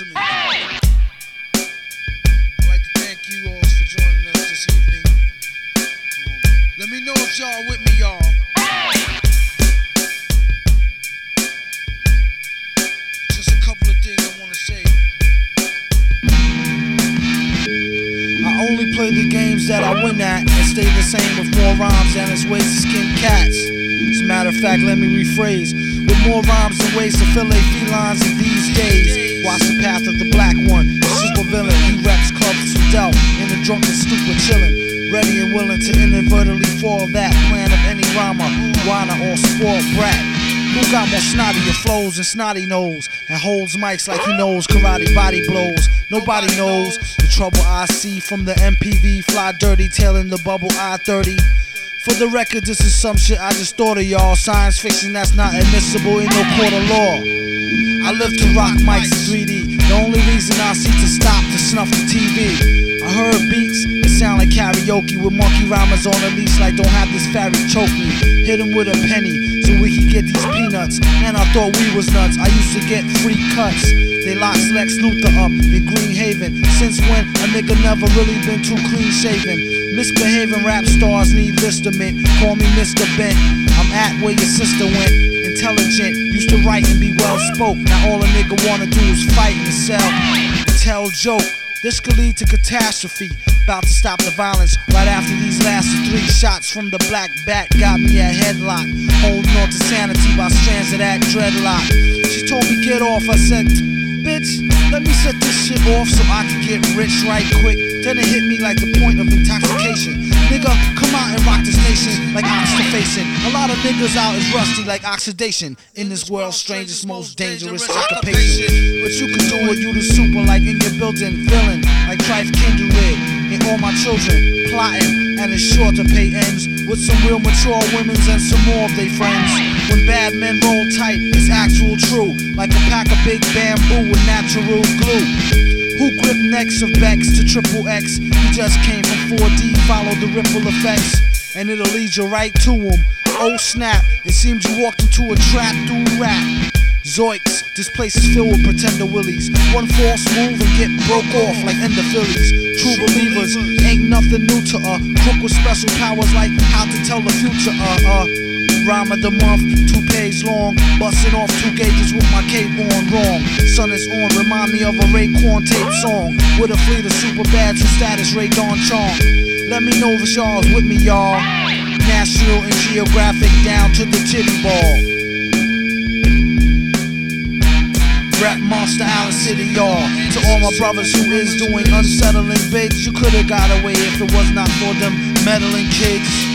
to me. I'd like to thank you all for joining us this evening. Let me know if y'all with me, y'all. Just a couple of things I want to say. I only play the games that I win at and stay the same with more rhymes than it's ways to skin cats. As a matter of fact, let me rephrase. With more rhymes than ways to fillet felines in these days. Watch the path of the black one, super villain. He reps clubs from Dell in a drunken stupor chillin'. Ready and willing to inadvertently fall that plan of any rhymer, whiner, or spoiled brat. Who got more snottier flows and snotty nose and holds mics like he knows karate body blows? Nobody knows the trouble I see from the MPV fly dirty tailing the bubble I 30. For the record, this is some shit I just thought of y'all. Science fiction that's not admissible in no court of law. I live to rock mics in 3D. The only reason I see to stop to snuff the TV. I heard beats that sound like karaoke with monkey rhymers on a leash like don't have this fairy choke me. Hit him with a penny so we could get these peanuts. And I thought we was nuts. I used to get free cuts. They locked Lex Luthor up in Green Haven. Since when a nigga never really been too clean shaven. Misbehaving rap stars need listament. Call me Mr. Bent. I'm at where your sister went. Intelligent, used to write and be well spoke. Now all a nigga wanna do is fight and sell. Tell joke. This could lead to catastrophe. About to stop the violence right after these last three shots from the black bat got me a headlock. Holding on to sanity by strands of that dreadlock. She told me get off. I said, bitch, let me set this shit off so I can get rich right quick. Then it hit me like the point of intoxication. Nigga, come out and rock this nation like oxidation. A lot of niggas out is rusty like oxidation. In this world's strangest, most dangerous occupation. But you can do it, you the super like in your building, villain like Trife Kindred. And all my children plotting, and it's sure to pay ends with some real mature women's and some more of their friends. Bad men roll tight, it's actual true, like a pack of big bamboo with natural glue. Who grip necks of Bex to triple X? He just came from 4D, follow the ripple effects, and it'll lead you right to him. Oh snap, it seems you walked into a trap through rap. Zoiks, this place is filled with pretender willies. One false move and get broke off like ender Phillies. True believers ain't nothing new to uh. Crook with special powers like how to tell the future uh uh. Rhyme of the month, two pages long. Busting off two gauges with my cape on wrong. Sun is on, remind me of a Raekwon tape song. With a fleet of super bad and status, Rae Dawn Chong. Let me know if y'all's with me, y'all. National and Geographic down to the titty ball. Rap Monster Island City, y'all. To all my brothers who is doing unsettling bids, you could've got away if it was not for them meddling kids.